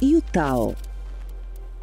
Ютао.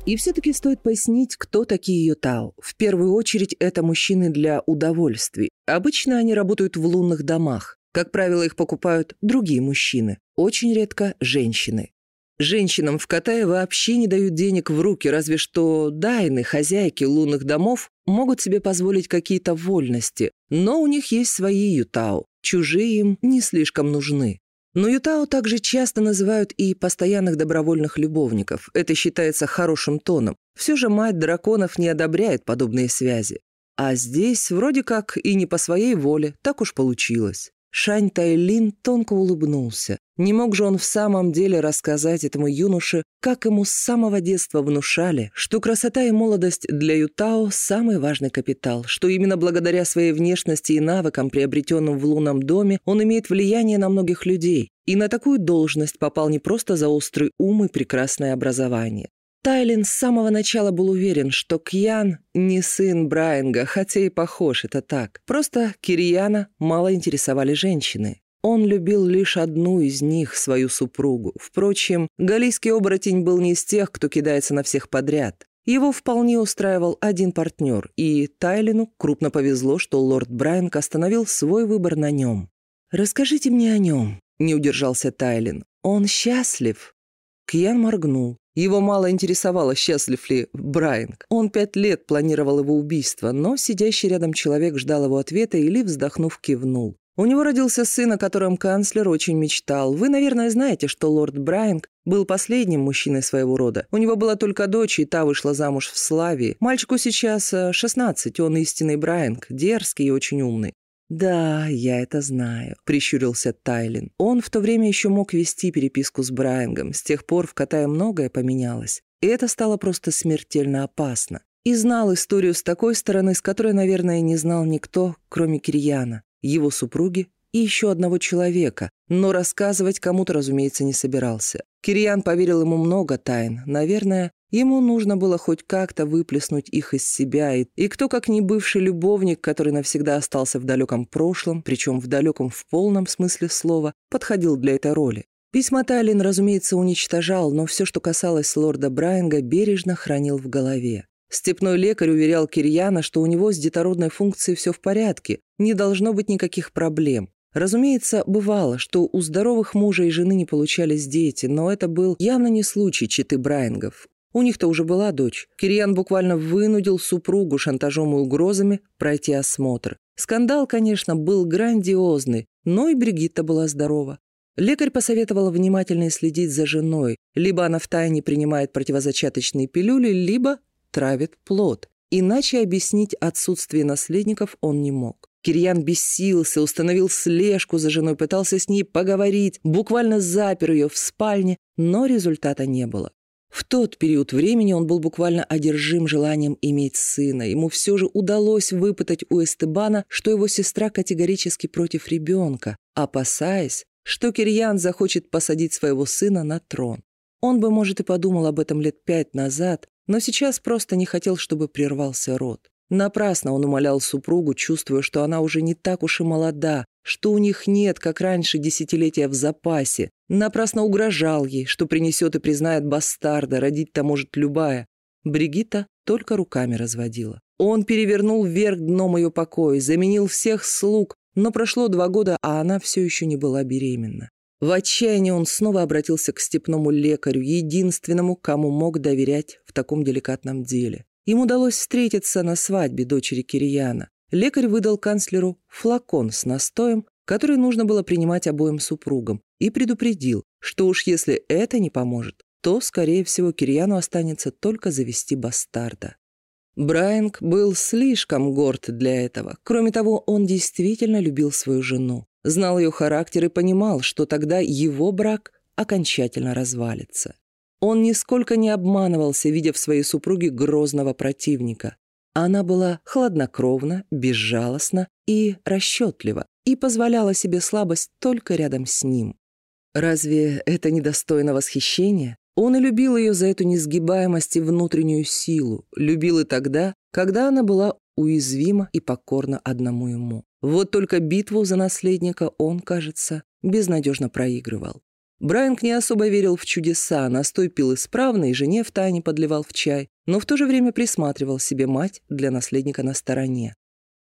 И все-таки стоит пояснить, кто такие Ютао. В первую очередь, это мужчины для удовольствий. Обычно они работают в лунных домах. Как правило, их покупают другие мужчины. Очень редко – женщины. Женщинам в Катае вообще не дают денег в руки, разве что дайны, хозяйки лунных домов, могут себе позволить какие-то вольности, но у них есть свои ютао, чужие им не слишком нужны. Но ютао также часто называют и постоянных добровольных любовников. Это считается хорошим тоном. Все же мать драконов не одобряет подобные связи. А здесь вроде как и не по своей воле, так уж получилось. Шань Тайлин тонко улыбнулся. Не мог же он в самом деле рассказать этому юноше, как ему с самого детства внушали, что красота и молодость для Ютао – самый важный капитал, что именно благодаря своей внешности и навыкам, приобретенным в лунном доме, он имеет влияние на многих людей. И на такую должность попал не просто за острый ум и прекрасное образование. Тайлин с самого начала был уверен, что Кьян не сын Брайанга, хотя и похож, это так. Просто Кирьяна мало интересовали женщины. Он любил лишь одну из них, свою супругу. Впрочем, галийский оборотень был не из тех, кто кидается на всех подряд. Его вполне устраивал один партнер, и Тайлину крупно повезло, что лорд Брайанг остановил свой выбор на нем. «Расскажите мне о нем», — не удержался Тайлин. «Он счастлив?» Кьян моргнул. Его мало интересовало, счастлив ли Брайанг. Он пять лет планировал его убийство, но сидящий рядом человек ждал его ответа или, вздохнув, кивнул. У него родился сын, о котором канцлер очень мечтал. Вы, наверное, знаете, что лорд Брайанг был последним мужчиной своего рода. У него была только дочь, и та вышла замуж в Славии. Мальчику сейчас 16, э, он истинный Брайанг, дерзкий и очень умный. «Да, я это знаю», — прищурился Тайлин. Он в то время еще мог вести переписку с Брайангом. С тех пор в Катае многое поменялось. И это стало просто смертельно опасно. И знал историю с такой стороны, с которой, наверное, не знал никто, кроме Кирьяна, его супруги и еще одного человека, но рассказывать кому-то, разумеется, не собирался. Кирьян поверил ему много тайн. Наверное, Ему нужно было хоть как-то выплеснуть их из себя, и, и кто, как не бывший любовник, который навсегда остался в далеком прошлом, причем в далеком в полном смысле слова, подходил для этой роли. Письма Тайлин, разумеется, уничтожал, но все, что касалось лорда Брайанга, бережно хранил в голове. Степной лекарь уверял Кирьяна, что у него с детородной функцией все в порядке, не должно быть никаких проблем. Разумеется, бывало, что у здоровых мужа и жены не получались дети, но это был явно не случай читы Брайангов. У них-то уже была дочь. Кирьян буквально вынудил супругу шантажом и угрозами пройти осмотр. Скандал, конечно, был грандиозный, но и Бригитта была здорова. Лекарь посоветовал внимательно следить за женой. Либо она втайне принимает противозачаточные пилюли, либо травит плод. Иначе объяснить отсутствие наследников он не мог. Кирьян бесился, установил слежку за женой, пытался с ней поговорить, буквально запер ее в спальне, но результата не было. В тот период времени он был буквально одержим желанием иметь сына. Ему все же удалось выпытать у Эстебана, что его сестра категорически против ребенка, опасаясь, что Кирьян захочет посадить своего сына на трон. Он бы, может, и подумал об этом лет пять назад, но сейчас просто не хотел, чтобы прервался род. Напрасно он умолял супругу, чувствуя, что она уже не так уж и молода, что у них нет, как раньше, десятилетия в запасе. Напрасно угрожал ей, что принесет и признает бастарда, родить-то может любая. Бригита только руками разводила. Он перевернул вверх дном ее покоя, заменил всех слуг, но прошло два года, а она все еще не была беременна. В отчаянии он снова обратился к степному лекарю, единственному, кому мог доверять в таком деликатном деле. Им удалось встретиться на свадьбе дочери Кирияна. Лекарь выдал канцлеру флакон с настоем, который нужно было принимать обоим супругам, и предупредил, что уж если это не поможет, то, скорее всего, Кирьяну останется только завести бастарда. Брайанг был слишком горд для этого. Кроме того, он действительно любил свою жену, знал ее характер и понимал, что тогда его брак окончательно развалится. Он нисколько не обманывался, видя в своей супруге грозного противника. Она была хладнокровна, безжалостна и расчетлива, и позволяла себе слабость только рядом с ним. Разве это недостойно восхищения? Он и любил ее за эту несгибаемость и внутреннюю силу, любил и тогда, когда она была уязвима и покорна одному ему. Вот только битву за наследника он, кажется, безнадежно проигрывал. Брайанг не особо верил в чудеса, настой пил исправно и жене в тайне подливал в чай, но в то же время присматривал себе мать для наследника на стороне.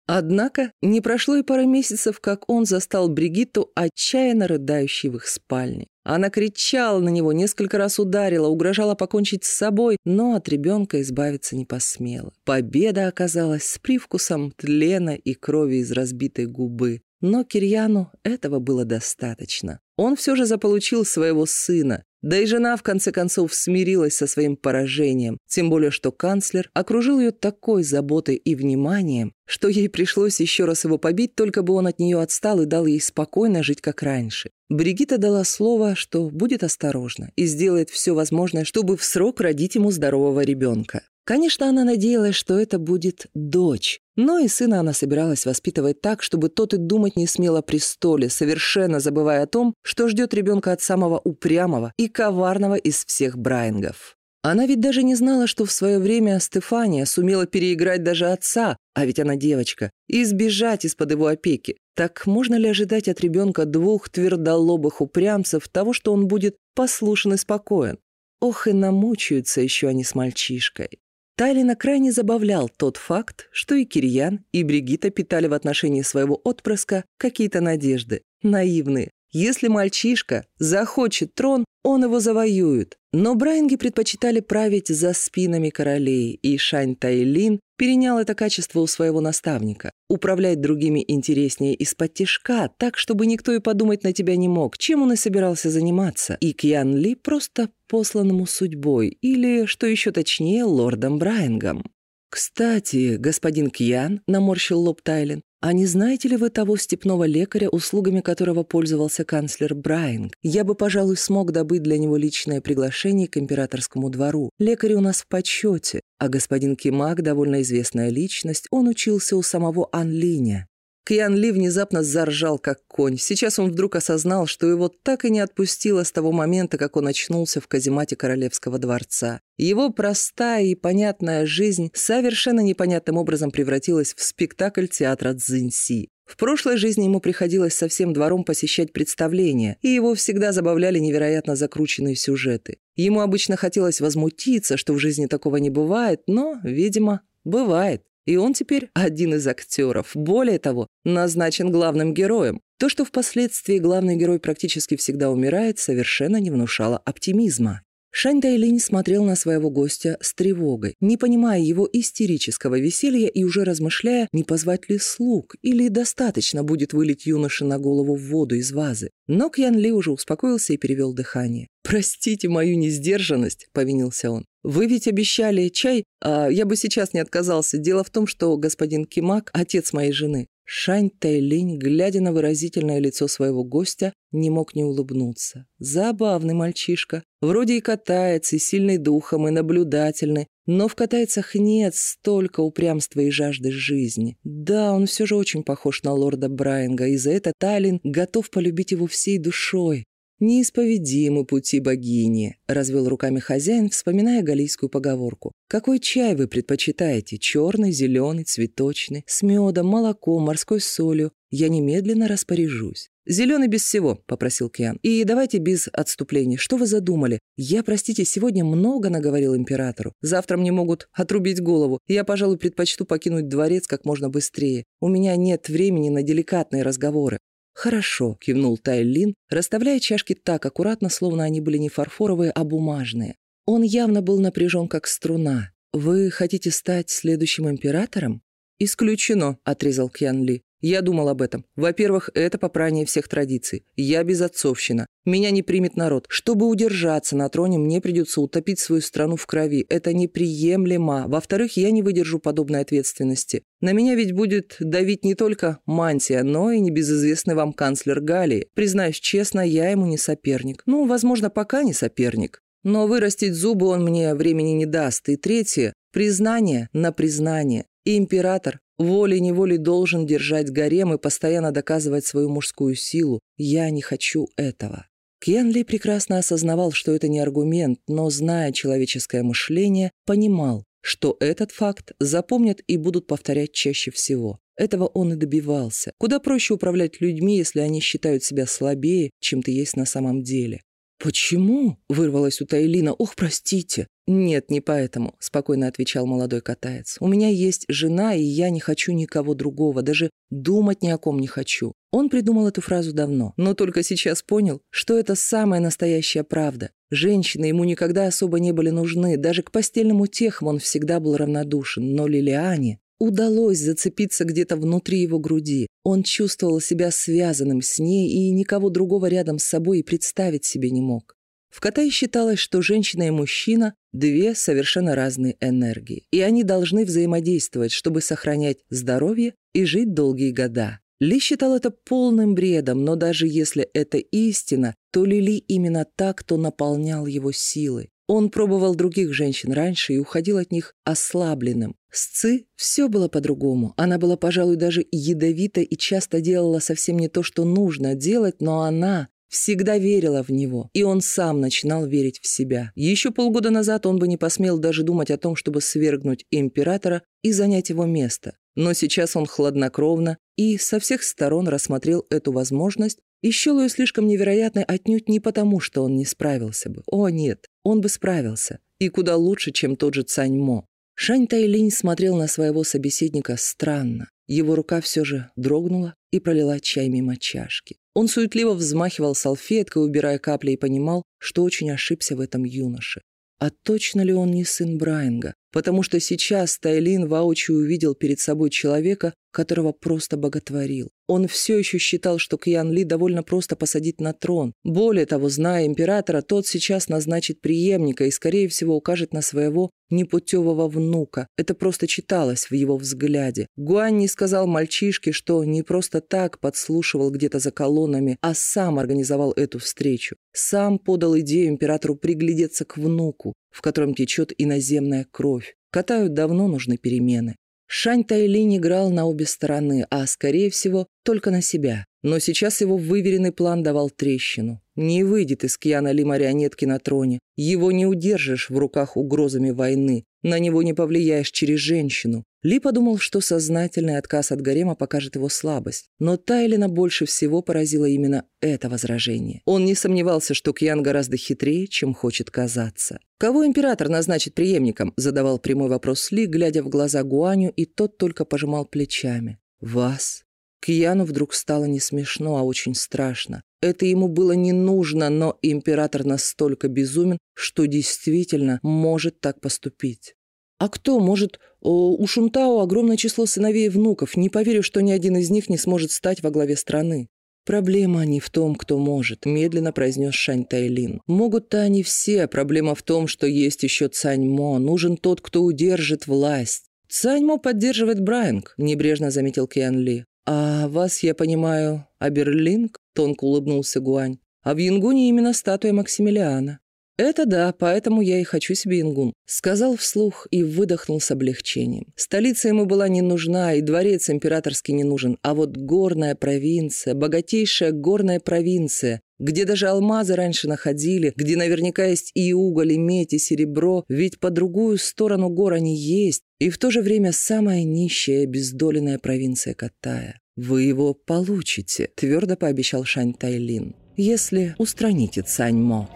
Однако не прошло и пары месяцев, как он застал Бригитту отчаянно рыдающей в их спальне. Она кричала на него, несколько раз ударила, угрожала покончить с собой, но от ребенка избавиться не посмела. Победа оказалась с привкусом тлена и крови из разбитой губы. Но Кирьяну этого было достаточно. Он все же заполучил своего сына, да и жена, в конце концов, смирилась со своим поражением, тем более что канцлер окружил ее такой заботой и вниманием, что ей пришлось еще раз его побить, только бы он от нее отстал и дал ей спокойно жить, как раньше. Бригитта дала слово, что будет осторожна и сделает все возможное, чтобы в срок родить ему здорового ребенка. Конечно, она надеялась, что это будет дочь, но и сына она собиралась воспитывать так, чтобы тот и думать не смел о престоле, совершенно забывая о том, что ждет ребенка от самого упрямого и коварного из всех Брайангов. Она ведь даже не знала, что в свое время Стефания сумела переиграть даже отца, а ведь она девочка, и сбежать из-под его опеки. Так можно ли ожидать от ребенка двух твердолобых упрямцев того, что он будет послушен и спокоен? Ох, и намучаются еще они с мальчишкой. Тайлина крайне забавлял тот факт, что и Кирьян, и Бригита питали в отношении своего отпрыска какие-то надежды, наивные. Если мальчишка захочет трон, он его завоюет. Но Брайанги предпочитали править за спинами королей, и Шань Тайлин перенял это качество у своего наставника. Управлять другими интереснее из-под тишка, так, чтобы никто и подумать на тебя не мог, чем он и собирался заниматься. И Кьян Ли просто посланному судьбой, или, что еще точнее, лордом Брайангом. «Кстати, господин Кьян», — наморщил лоб Тайлин, «А не знаете ли вы того степного лекаря, услугами которого пользовался канцлер Брайанг? Я бы, пожалуй, смог добыть для него личное приглашение к императорскому двору. Лекарь у нас в почете, а господин Кимак — довольно известная личность, он учился у самого Анлиня. Кьян Ли внезапно заржал, как конь. Сейчас он вдруг осознал, что его так и не отпустило с того момента, как он очнулся в каземате Королевского дворца. Его простая и понятная жизнь совершенно непонятным образом превратилась в спектакль театра Цзиньси. В прошлой жизни ему приходилось со всем двором посещать представления, и его всегда забавляли невероятно закрученные сюжеты. Ему обычно хотелось возмутиться, что в жизни такого не бывает, но, видимо, бывает. И он теперь один из актеров. Более того, назначен главным героем. То, что впоследствии главный герой практически всегда умирает, совершенно не внушало оптимизма. Шань Тайлинь смотрел на своего гостя с тревогой, не понимая его истерического веселья и уже размышляя, не позвать ли слуг, или достаточно будет вылить юноше на голову в воду из вазы. Но Кьян Ли уже успокоился и перевел дыхание. «Простите мою несдержанность», — повинился он. «Вы ведь обещали чай, а я бы сейчас не отказался. Дело в том, что господин Кимак — отец моей жены». Шань Тайлинь, глядя на выразительное лицо своего гостя, не мог не улыбнуться. Забавный мальчишка. Вроде и катается, и сильный духом, и наблюдательный, но в катайцах нет столько упрямства и жажды жизни. Да, он все же очень похож на лорда Брайанга, и за это Таллин готов полюбить его всей душой. «Неисповедимы пути богини», — развел руками хозяин, вспоминая галийскую поговорку. «Какой чай вы предпочитаете? Черный, зеленый, цветочный, с медом, молоком, морской солью? Я немедленно распоряжусь». «Зеленый без всего», — попросил Киан. «И давайте без отступлений. Что вы задумали? Я, простите, сегодня много наговорил императору. Завтра мне могут отрубить голову. Я, пожалуй, предпочту покинуть дворец как можно быстрее. У меня нет времени на деликатные разговоры. «Хорошо», — кивнул Тайлин, расставляя чашки так аккуратно, словно они были не фарфоровые, а бумажные. Он явно был напряжен, как струна. «Вы хотите стать следующим императором?» «Исключено», — отрезал Кьян Ли. Я думал об этом. Во-первых, это попрание всех традиций. Я безотцовщина. Меня не примет народ. Чтобы удержаться на троне, мне придется утопить свою страну в крови. Это неприемлемо. Во-вторых, я не выдержу подобной ответственности. На меня ведь будет давить не только мантия, но и небезызвестный вам канцлер Галии. Признаюсь честно, я ему не соперник. Ну, возможно, пока не соперник. Но вырастить зубы он мне времени не даст. И третье – признание на признание. И император волей-неволей должен держать гарем и постоянно доказывать свою мужскую силу. Я не хочу этого. Кен Ли прекрасно осознавал, что это не аргумент, но, зная человеческое мышление, понимал, что этот факт запомнят и будут повторять чаще всего. Этого он и добивался. Куда проще управлять людьми, если они считают себя слабее, чем ты есть на самом деле. «Почему?» — вырвалась у Тайлина. «Ох, простите». «Нет, не поэтому», — спокойно отвечал молодой катаец. «У меня есть жена, и я не хочу никого другого, даже думать ни о ком не хочу». Он придумал эту фразу давно, но только сейчас понял, что это самая настоящая правда. Женщины ему никогда особо не были нужны, даже к постельным утехам он всегда был равнодушен, но Лилиане удалось зацепиться где-то внутри его груди. Он чувствовал себя связанным с ней и никого другого рядом с собой и представить себе не мог. В Катае считалось, что женщина и мужчина – две совершенно разные энергии, и они должны взаимодействовать, чтобы сохранять здоровье и жить долгие года. Ли считал это полным бредом, но даже если это истина, то Лили именно так, кто наполнял его силой. Он пробовал других женщин раньше и уходил от них ослабленным. С Ци все было по-другому. Она была, пожалуй, даже ядовита и часто делала совсем не то, что нужно делать, но она всегда верила в него, и он сам начинал верить в себя. Еще полгода назад он бы не посмел даже думать о том, чтобы свергнуть императора и занять его место. Но сейчас он хладнокровно и со всех сторон рассмотрел эту возможность и ее слишком невероятной отнюдь не потому, что он не справился бы. О, нет, он бы справился. И куда лучше, чем тот же Цаньмо. Шань Тайлинь смотрел на своего собеседника странно. Его рука все же дрогнула и пролила чай мимо чашки. Он суетливо взмахивал салфеткой, убирая капли, и понимал, что очень ошибся в этом юноше. А точно ли он не сын Брайанга? Потому что сейчас Тайлин воочию увидел перед собой человека, которого просто боготворил. Он все еще считал, что Кьян Ли довольно просто посадить на трон. Более того, зная императора, тот сейчас назначит преемника и, скорее всего, укажет на своего непутевого внука. Это просто читалось в его взгляде. Гуань не сказал мальчишке, что не просто так подслушивал где-то за колоннами, а сам организовал эту встречу. Сам подал идею императору приглядеться к внуку, в котором течет иноземная кровь. Катаю давно нужны перемены. Шань Тайлинь играл на обе стороны, а, скорее всего, только на себя. Но сейчас его выверенный план давал трещину. Не выйдет из Кьяна Ли марионетки на троне. Его не удержишь в руках угрозами войны. На него не повлияешь через женщину. Ли подумал, что сознательный отказ от гарема покажет его слабость. Но Тайлина больше всего поразило именно это возражение. Он не сомневался, что Кьян гораздо хитрее, чем хочет казаться. «Кого император назначит преемником?» – задавал прямой вопрос Ли, глядя в глаза Гуаню, и тот только пожимал плечами. «Вас?» Кьяну вдруг стало не смешно, а очень страшно. Это ему было не нужно, но император настолько безумен, что действительно может так поступить. А кто? Может, у Шунтао огромное число сыновей и внуков. Не поверю, что ни один из них не сможет стать во главе страны. «Проблема не в том, кто может», — медленно произнес Шань Тайлин. «Могут-то они все. Проблема в том, что есть еще Цаньмо. Нужен тот, кто удержит власть». «Цаньмо поддерживает Брайанг», — небрежно заметил Киан Ли. «А вас, я понимаю, Аберлинг?» — тонко улыбнулся Гуань. «А в Янгуне именно статуя Максимилиана». «Это да, поэтому я и хочу себе ингун», — сказал вслух и выдохнул с облегчением. Столица ему была не нужна, и дворец императорский не нужен, а вот горная провинция, богатейшая горная провинция, где даже алмазы раньше находили, где наверняка есть и уголь, и медь, и серебро, ведь по другую сторону гор они есть, и в то же время самая нищая и обездоленная провинция Катая. «Вы его получите», — твердо пообещал Шань Тайлин, «если устраните Цаньмо».